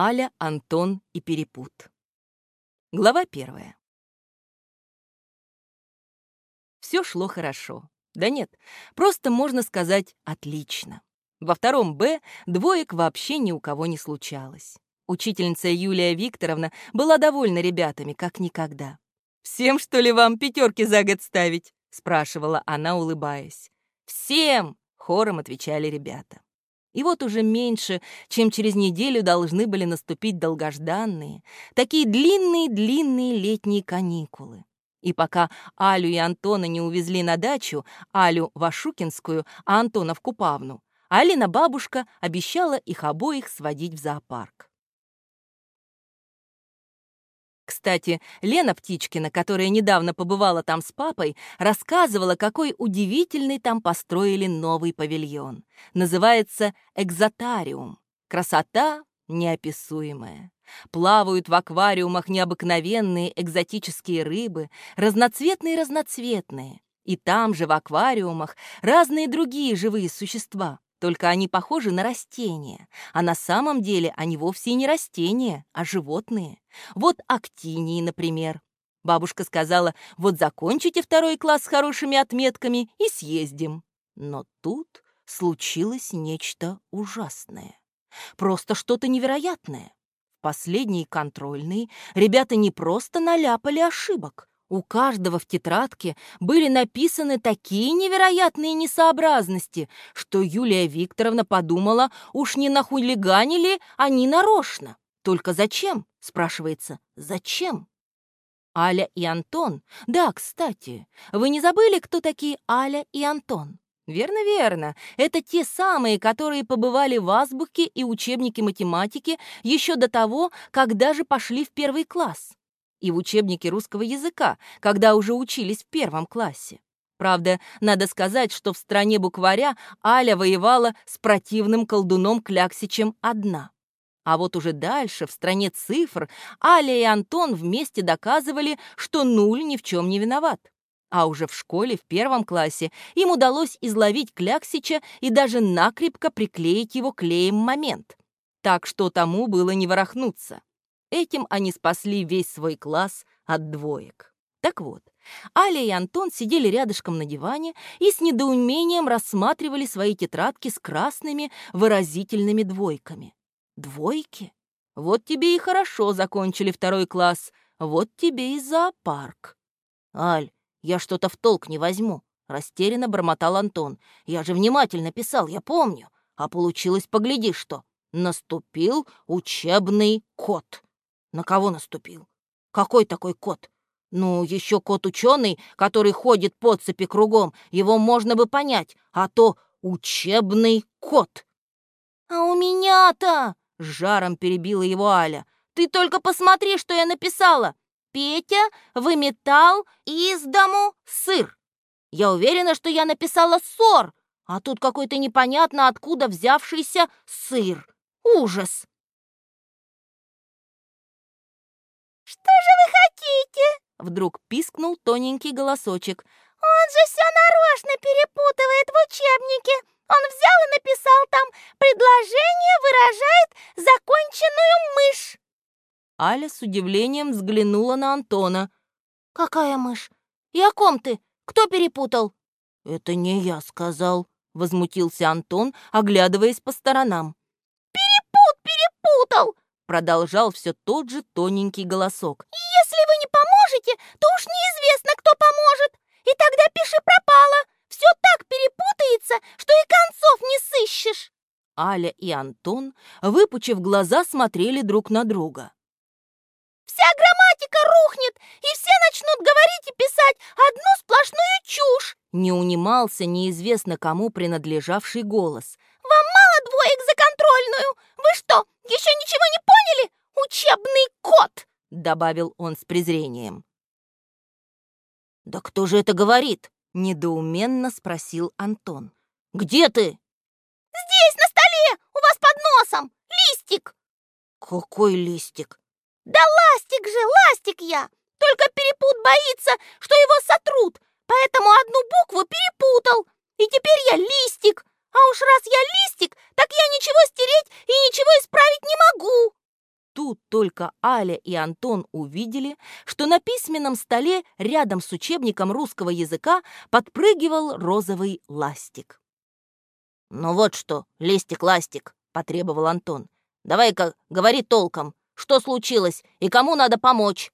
Аля, Антон и Перепут. Глава первая. Все шло хорошо. Да нет, просто можно сказать «отлично». Во втором «Б» двоек вообще ни у кого не случалось. Учительница Юлия Викторовна была довольна ребятами, как никогда. «Всем, что ли, вам пятерки за год ставить?» — спрашивала она, улыбаясь. «Всем!» — хором отвечали ребята. И вот уже меньше, чем через неделю должны были наступить долгожданные, такие длинные-длинные летние каникулы. И пока Алю и Антона не увезли на дачу, Алю в Ашукинскую, а Антона в Купавну, Алина бабушка обещала их обоих сводить в зоопарк. Кстати, Лена Птичкина, которая недавно побывала там с папой, рассказывала, какой удивительный там построили новый павильон. Называется «Экзотариум». Красота неописуемая. Плавают в аквариумах необыкновенные экзотические рыбы, разноцветные-разноцветные. И там же в аквариумах разные другие живые существа. Только они похожи на растения, а на самом деле они вовсе не растения, а животные. Вот актинии, например. Бабушка сказала, вот закончите второй класс с хорошими отметками и съездим. Но тут случилось нечто ужасное. Просто что-то невероятное. В последние контрольные ребята не просто наляпали ошибок, у каждого в тетрадке были написаны такие невероятные несообразности, что Юлия Викторовна подумала, уж не нахулиганили они нарочно. Только зачем, спрашивается, зачем? Аля и Антон. Да, кстати, вы не забыли, кто такие Аля и Антон? Верно, верно. Это те самые, которые побывали в азбуке и учебнике математики еще до того, когда же пошли в первый класс и в учебнике русского языка, когда уже учились в первом классе. Правда, надо сказать, что в стране букваря Аля воевала с противным колдуном Кляксичем одна. А вот уже дальше, в стране цифр, Аля и Антон вместе доказывали, что нуль ни в чем не виноват. А уже в школе, в первом классе, им удалось изловить Кляксича и даже накрепко приклеить его клеем момент. Так что тому было не ворохнуться. Этим они спасли весь свой класс от двоек. Так вот, Аля и Антон сидели рядышком на диване и с недоумением рассматривали свои тетрадки с красными выразительными двойками. Двойки? Вот тебе и хорошо закончили второй класс, вот тебе и зоопарк. Аль, я что-то в толк не возьму, растерянно бормотал Антон. Я же внимательно писал, я помню. А получилось, погляди, что. Наступил учебный код. На кого наступил? Какой такой кот? Ну, еще кот-ученый, который ходит по цепи кругом, его можно бы понять, а то учебный кот. А у меня-то, с жаром перебила его Аля, ты только посмотри, что я написала. Петя выметал из дому сыр. Я уверена, что я написала ссор, а тут какой-то непонятно откуда взявшийся сыр. Ужас! Же вы хотите?» — вдруг пискнул тоненький голосочек. «Он же все нарочно перепутывает в учебнике. Он взял и написал там «Предложение выражает законченную мышь». Аля с удивлением взглянула на Антона. «Какая мышь? И о ком ты? Кто перепутал?» «Это не я сказал», — возмутился Антон, оглядываясь по сторонам. «Перепут перепутал!» Продолжал все тот же тоненький голосок. «Если вы не поможете, то уж неизвестно, кто поможет. И тогда пиши пропало. Все так перепутается, что и концов не сыщешь». Аля и Антон, выпучив глаза, смотрели друг на друга. «Вся грамматика рухнет, и все начнут говорить и писать одну сплошную чушь!» Не унимался неизвестно кому принадлежавший голос. «Вам мало двоек за контрольную? Вы что, еще ничего не поняли? Учебный код!» — добавил он с презрением. «Да кто же это говорит?» — недоуменно спросил Антон. «Где ты?» «Здесь, на столе, у вас под носом, листик!» «Какой листик?» «Да ластик же, ластик я! Только перепут боится, что его сотрут, поэтому одну букву перепутал, и теперь я листик, а уж раз я листик, так я ничего стереть и ничего исправить не могу. только Аля и Антон увидели, что на письменном столе рядом с учебником русского языка подпрыгивал розовый ластик. «Ну вот что, листик-ластик», — потребовал Антон. «Давай-ка говори толком, что случилось и кому надо помочь?»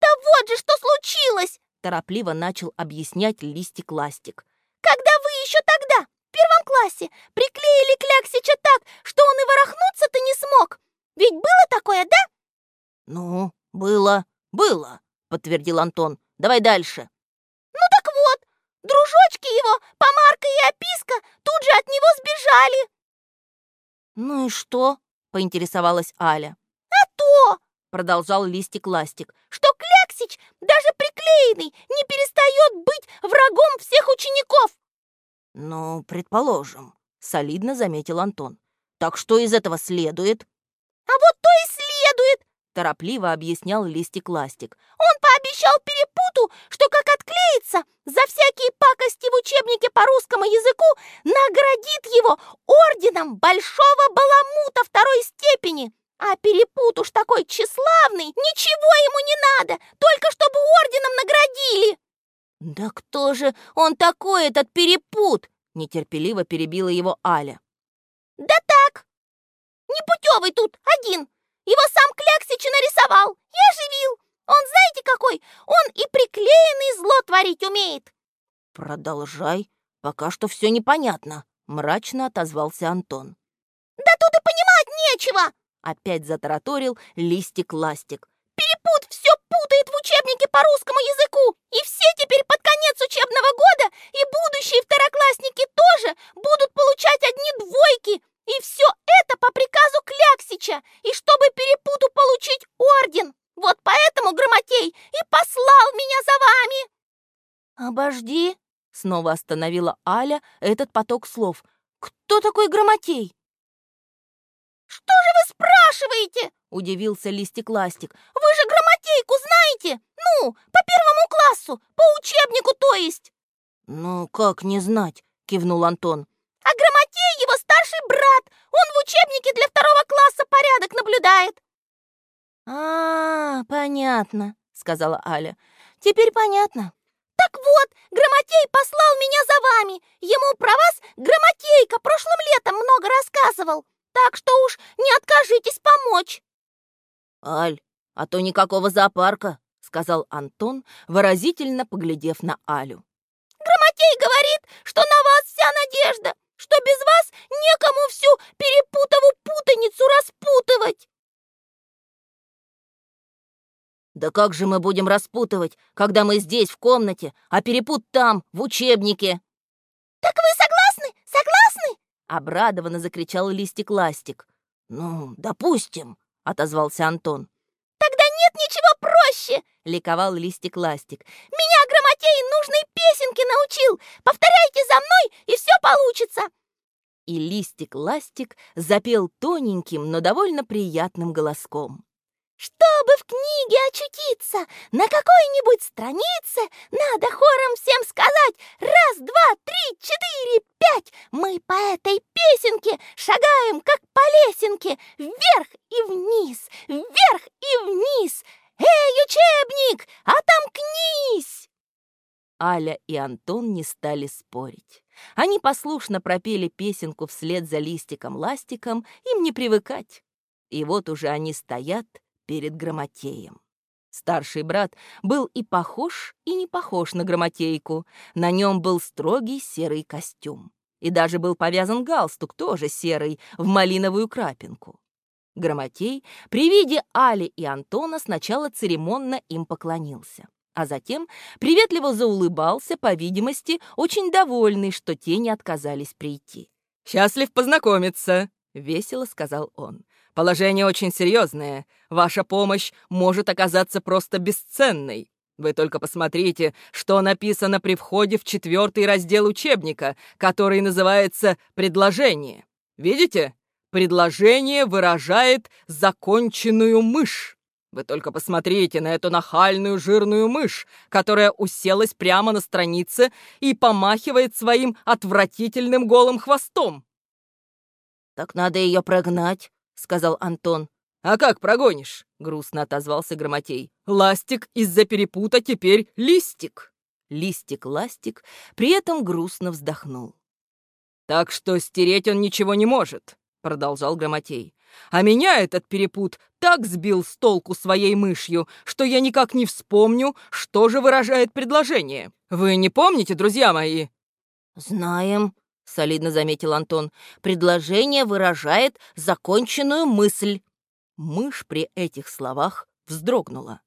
«Да вот же что случилось!» — торопливо начал объяснять листик-ластик. «Когда вы еще тогда, в первом классе, приклеили Кляксича так, что он и ворохнуться-то не смог. Ведь было такое, да?» «Ну, было, было», — подтвердил Антон. «Давай дальше». «Ну так вот, дружочки его, Помарка и Описка, тут же от него сбежали». «Ну и что?» — поинтересовалась Аля. «А то!» — продолжал Листик-Ластик. «Что Кляксич, даже приклеенный, не перестает быть врагом всех учеников!» «Ну, предположим», — солидно заметил Антон. «Так что из этого следует?» «А вот то и следует!» — торопливо объяснял Листик-Ластик. «Он пообещал Перепуту, что как отклеится, за всякие пакости в учебнике по русскому языку наградит его орденом Большого Баламута второй степени. А Перепут уж такой тщеславный, ничего ему не надо, только чтобы орденом наградили!» «Да кто же он такой, этот Перепут?» — нетерпеливо перебила его Аля. «Да так! Непутевый тут один! Его сам Кляксич нарисовал и оживил! Он знаете какой? Он и приклеенный зло творить умеет!» «Продолжай, пока что все непонятно», — мрачно отозвался Антон. «Да тут и понимать нечего!» — опять затараторил листик-ластик. Перепут все путает в учебнике по русскому языку, и все теперь под конец учебного года и будущие второклассники тоже будут получать одни двойки, и все это по приказу Кляксича, и чтобы Перепуту получить орден. Вот поэтому Грамотей и послал меня за вами. «Обожди!» — снова остановила Аля этот поток слов. «Кто такой Грамотей?» «Что же спрашиваете?» — удивился Листик-Ластик. «Вы же грамотейку знаете? Ну, по первому классу, по учебнику, то есть!» «Ну, как не знать?» — кивнул Антон. «А грамотей его старший брат. Он в учебнике для второго класса порядок наблюдает». «А, понятно», — сказала Аля. «Теперь понятно». «Так вот, Грамотей послал меня за вами. Ему про вас Грамотейка прошлым летом много рассказывал. Так что уж не откажитесь помочь. Аль, а то никакого зоопарка, сказал Антон, выразительно поглядев на Алю. Грамотей говорит, что на вас вся надежда, что без вас некому всю перепутову путаницу распутывать. Да как же мы будем распутывать, когда мы здесь, в комнате, а перепут там, в учебнике? Так вы согласны? Обрадованно закричал Листик-Ластик. «Ну, допустим», — отозвался Антон. «Тогда нет ничего проще!» — ликовал Листик-Ластик. «Меня Грамотей нужной песенки научил! Повторяйте за мной, и все получится!» И Листик-Ластик запел тоненьким, но довольно приятным голоском. Чтобы в книге очутиться на какой-нибудь странице, надо хором всем сказать «Раз, два, три, четыре, пять!» Мы по этой песенке шагаем, как по лесенке, вверх и вниз, вверх и вниз. «Эй, учебник, отомкнись!» Аля и Антон не стали спорить. Они послушно пропели песенку вслед за листиком-ластиком, им не привыкать. И вот уже они стоят, перед Грамотеем. Старший брат был и похож, и не похож на Грамотейку. На нем был строгий серый костюм. И даже был повязан галстук, тоже серый, в малиновую крапинку. Грамотей при виде Али и Антона сначала церемонно им поклонился, а затем приветливо заулыбался, по видимости, очень довольный, что те не отказались прийти. «Счастлив познакомиться», — весело сказал он. Положение очень серьезное. Ваша помощь может оказаться просто бесценной. Вы только посмотрите, что написано при входе в четвертый раздел учебника, который называется «Предложение». Видите? Предложение выражает законченную мышь. Вы только посмотрите на эту нахальную жирную мышь, которая уселась прямо на странице и помахивает своим отвратительным голым хвостом. «Так надо ее прогнать», сказал Антон. «А как прогонишь?» — грустно отозвался Громотей. «Ластик из-за перепута теперь листик». Листик-ластик при этом грустно вздохнул. «Так что стереть он ничего не может», — продолжал Громотей. «А меня этот перепут так сбил с толку своей мышью, что я никак не вспомню, что же выражает предложение. Вы не помните, друзья мои?» «Знаем», — солидно заметил Антон. «Предложение выражает законченную мысль». Мышь при этих словах вздрогнула.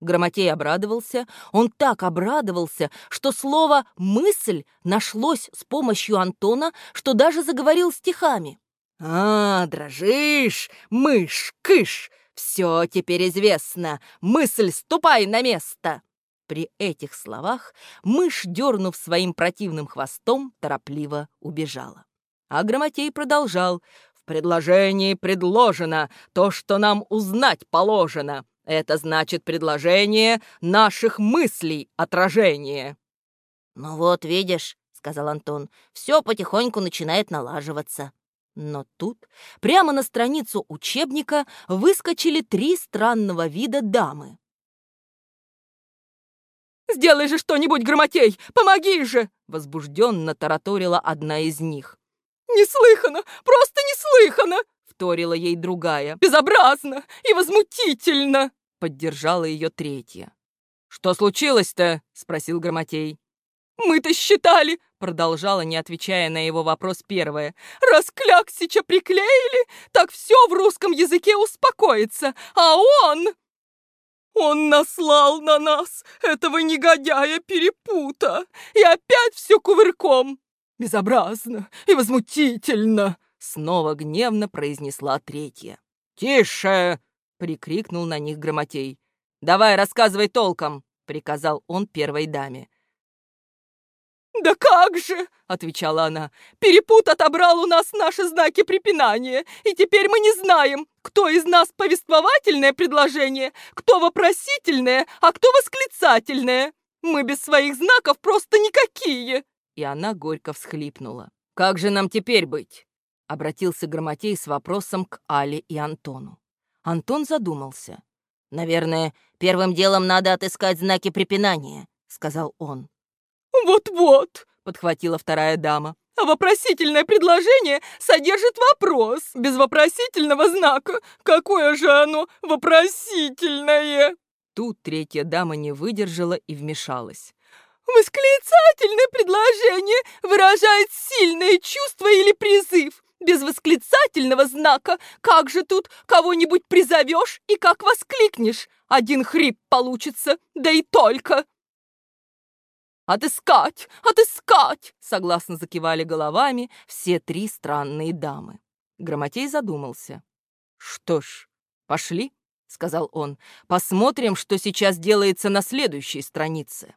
Громотей обрадовался, он так обрадовался, что слово «мысль» нашлось с помощью Антона, что даже заговорил стихами. «А, дрожишь, мышь, кыш, все теперь известно, мысль, ступай на место!» При этих словах мышь, дернув своим противным хвостом, торопливо убежала. А Громотей продолжал. «В предложении предложено то, что нам узнать положено. Это значит предложение наших мыслей, отражение. «Ну вот, видишь», — сказал Антон, — «все потихоньку начинает налаживаться». Но тут прямо на страницу учебника выскочили три странного вида дамы. «Сделай же что-нибудь, Громотей! Помоги же!» — возбужденно тараторила одна из них. «Неслыханно! Просто неслыханно!» — вторила ей другая. «Безобразно и возмутительно!» Поддержала ее третья. «Что случилось-то?» — спросил Громотей. «Мы-то считали!» — продолжала, не отвечая на его вопрос первая. «Раз кляксича приклеили, так все в русском языке успокоится, а он...» «Он наслал на нас этого негодяя перепута, и опять все кувырком! Безобразно и возмутительно!» Снова гневно произнесла третья. «Тише!» прикрикнул на них Громотей. «Давай, рассказывай толком!» — приказал он первой даме. «Да как же!» — отвечала она. «Перепут отобрал у нас наши знаки препинания, и теперь мы не знаем, кто из нас повествовательное предложение, кто вопросительное, а кто восклицательное. Мы без своих знаков просто никакие!» И она горько всхлипнула. «Как же нам теперь быть?» — обратился Громотей с вопросом к Але и Антону. Антон задумался. «Наверное, первым делом надо отыскать знаки препинания», — сказал он. «Вот-вот», — подхватила вторая дама. «А вопросительное предложение содержит вопрос. Без вопросительного знака. Какое же оно вопросительное?» Тут третья дама не выдержала и вмешалась. «Восклицательное предложение выражает сильное чувство или призыв без восклицательного знака. Как же тут кого-нибудь призовешь и как воскликнешь? Один хрип получится, да и только. «Отыскать! Отыскать!» — согласно закивали головами все три странные дамы. Громотей задумался. «Что ж, пошли», — сказал он, — «посмотрим, что сейчас делается на следующей странице».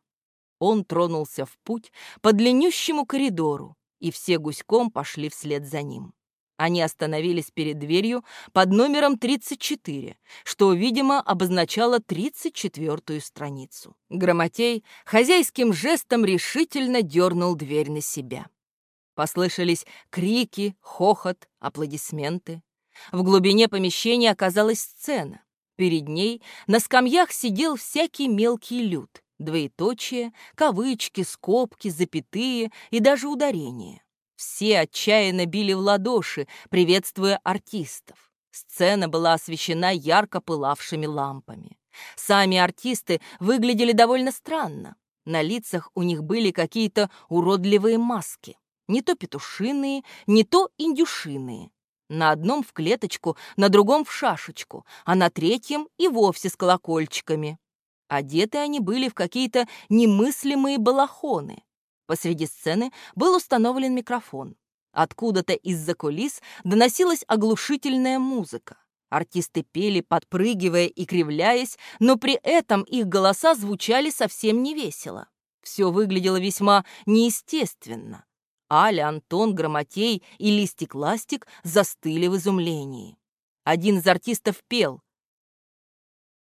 Он тронулся в путь по длиннющему коридору, и все гуськом пошли вслед за ним. Они остановились перед дверью под номером 34, что, видимо, обозначало 34-ю страницу. Громотей хозяйским жестом решительно дернул дверь на себя. Послышались крики, хохот, аплодисменты. В глубине помещения оказалась сцена. Перед ней на скамьях сидел всякий мелкий люд двоеточие, кавычки, скобки, запятые и даже ударения. Все отчаянно били в ладоши, приветствуя артистов. Сцена была освещена ярко пылавшими лампами. Сами артисты выглядели довольно странно. На лицах у них были какие-то уродливые маски. Не то петушиные, не то индюшиные. На одном в клеточку, на другом в шашечку, а на третьем и вовсе с колокольчиками. Одеты они были в какие-то немыслимые балахоны. Посреди сцены был установлен микрофон. Откуда-то из-за кулис доносилась оглушительная музыка. Артисты пели, подпрыгивая и кривляясь, но при этом их голоса звучали совсем невесело. Все выглядело весьма неестественно. Аля, Антон, Громотей и Листик-Ластик застыли в изумлении. Один из артистов пел,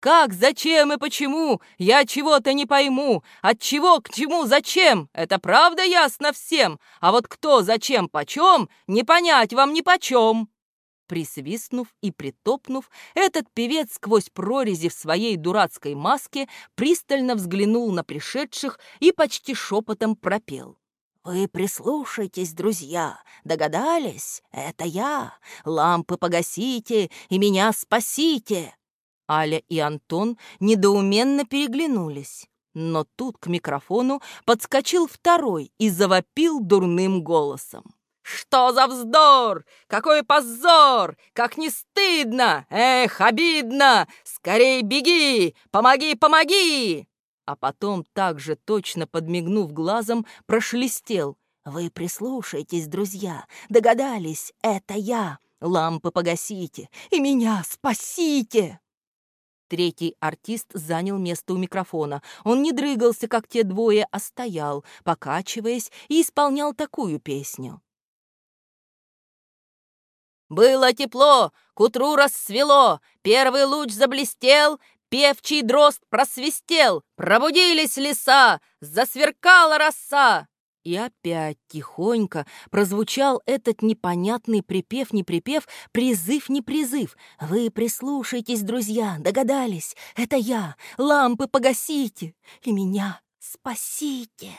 как, зачем и почему? Я чего-то не пойму. От чего, к чему, зачем? Это правда ясно всем. А вот кто, зачем, почем, не понять вам ни почем. Присвистнув и притопнув, этот певец сквозь прорези в своей дурацкой маске пристально взглянул на пришедших и почти шепотом пропел. «Вы прислушайтесь, друзья, догадались? Это я. Лампы погасите и меня спасите!» Аля и Антон недоуменно переглянулись. Но тут к микрофону подскочил второй и завопил дурным голосом. «Что за вздор? Какой позор! Как не стыдно! Эх, обидно! Скорей беги! Помоги, помоги!» А потом, также точно подмигнув глазом, прошелестел. «Вы прислушайтесь, друзья! Догадались, это я! Лампы погасите и меня спасите!» Третий артист занял место у микрофона. Он не дрыгался, как те двое, а стоял, покачиваясь, и исполнял такую песню. Было тепло, к утру рассвело, первый луч заблестел, певчий дрозд просвистел, пробудились леса, засверкала роса. И опять тихонько прозвучал этот непонятный припев-не припев, призыв-не призыв. Вы прислушайтесь, друзья, догадались, это я, лампы погасите и меня спасите.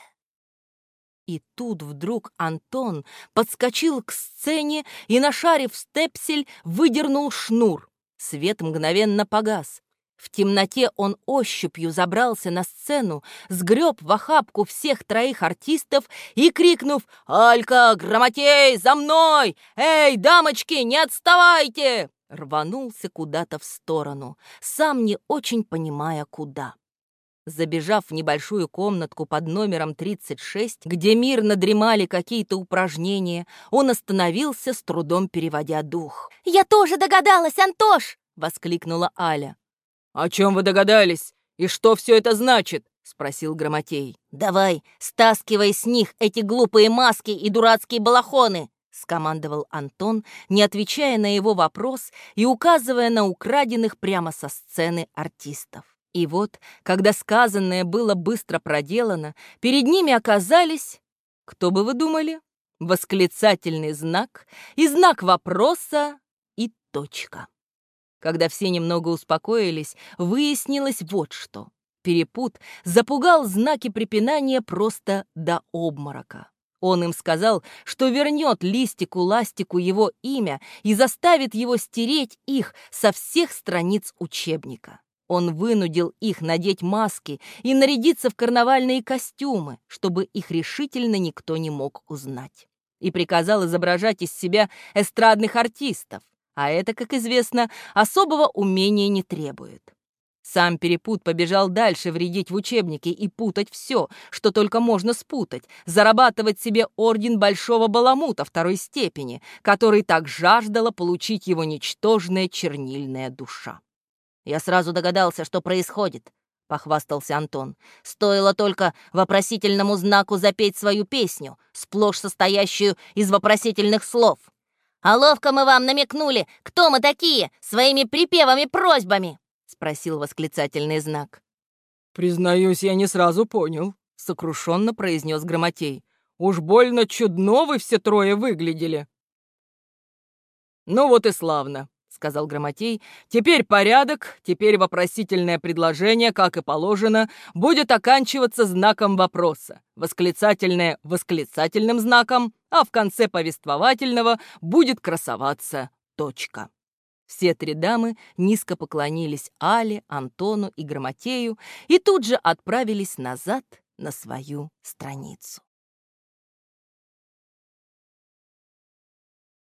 И тут вдруг Антон подскочил к сцене и, нашарив степсель, выдернул шнур. Свет мгновенно погас. В темноте он ощупью забрался на сцену, сгреб в охапку всех троих артистов и, крикнув «Алька, Грамотей, за мной! Эй, дамочки, не отставайте!» рванулся куда-то в сторону, сам не очень понимая, куда. Забежав в небольшую комнатку под номером 36, где мирно дремали какие-то упражнения, он остановился, с трудом переводя дух. «Я тоже догадалась, Антош!» — воскликнула Аля. «О чем вы догадались? И что все это значит?» — спросил Грамотей. «Давай, стаскивай с них эти глупые маски и дурацкие балахоны!» — скомандовал Антон, не отвечая на его вопрос и указывая на украденных прямо со сцены артистов. И вот, когда сказанное было быстро проделано, перед ними оказались, кто бы вы думали, восклицательный знак и знак вопроса и точка. Когда все немного успокоились, выяснилось вот что. Перепут запугал знаки препинания просто до обморока. Он им сказал, что вернет листику-ластику его имя и заставит его стереть их со всех страниц учебника. Он вынудил их надеть маски и нарядиться в карнавальные костюмы, чтобы их решительно никто не мог узнать. И приказал изображать из себя эстрадных артистов, а это, как известно, особого умения не требует. Сам Перепут побежал дальше вредить в учебнике и путать все, что только можно спутать, зарабатывать себе орден Большого Баламута второй степени, который так жаждала получить его ничтожная чернильная душа. «Я сразу догадался, что происходит», — похвастался Антон. «Стоило только вопросительному знаку запеть свою песню, сплошь состоящую из вопросительных слов». «А ловко мы вам намекнули, кто мы такие, своими припевами-просьбами!» — спросил восклицательный знак. «Признаюсь, я не сразу понял», — сокрушенно произнес Грамотей. «Уж больно чудно вы все трое выглядели». «Ну вот и славно», — сказал Грамотей. «Теперь порядок, теперь вопросительное предложение, как и положено, будет оканчиваться знаком вопроса, восклицательное — восклицательным знаком, а в конце повествовательного будет красоваться точка. Все три дамы низко поклонились Але, Антону и Грамотею и тут же отправились назад на свою страницу.